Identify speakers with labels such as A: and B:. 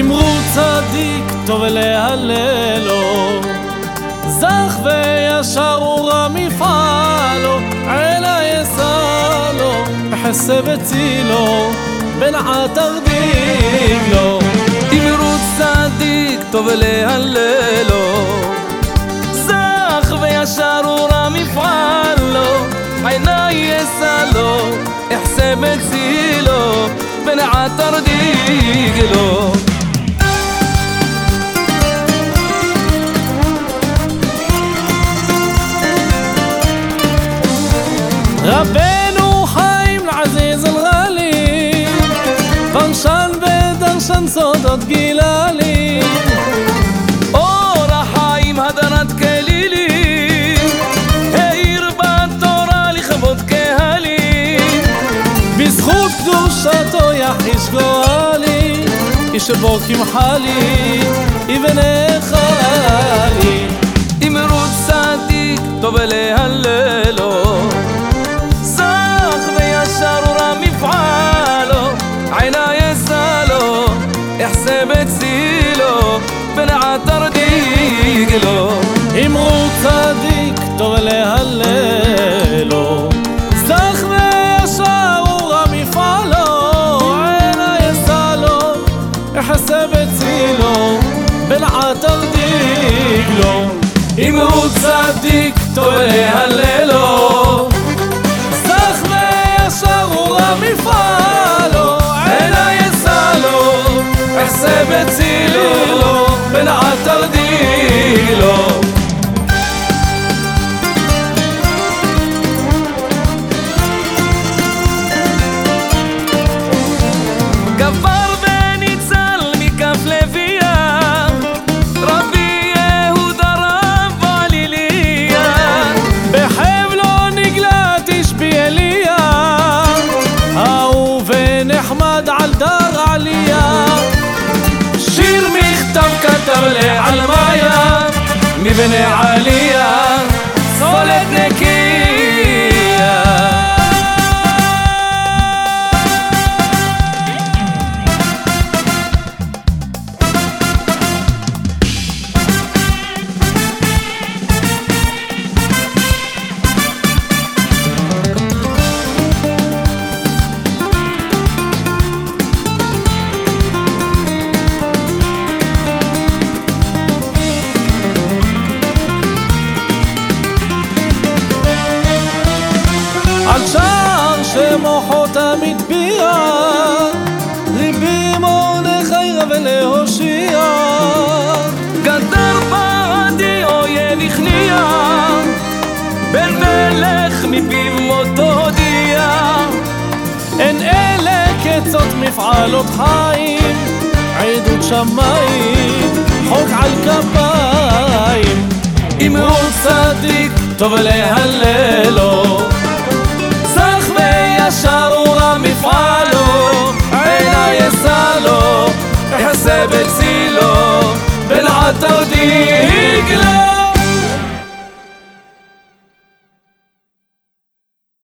A: אמרו צדיק טוב להללו זך וישר ורע מפעלו עלה יסלו חסה בן עטר דיגלו
B: אמרו צדיק טוב להללו זך וישר ורע מפעלו עינה יסלו אחסה בצילו בן עטר
A: רבנו חיים לעזיז אל-גלי פרשן ודרשן סודות גיללי.
B: אור החיים הדרת כלילים העיר בתורה לכבוד קהלים
A: בזכות קדושתו יחיש גואלי איש בו כמחלי אבן חלי
B: דיגלו
A: אמרו צדיק טוב להללו זך וישר ורע מפעלו עינה יסלו יחסה בצילו בן עטר דיגלו אמרו צדיק טוב להללו זך וישר ורע מפעלו עינה יסלו יחסה בצילו בן עטר tranquilo. بن علي על שער שמוחו תמיד ביע ליבי מרדכי רב להושיע
B: גדר בעדי אויב הכניע בן מלך מפיו מותו הודיע
A: אין אלה כצות מפעלות חיים עדות שמיים חוק על כפיים אמרו צדיק טוב להללו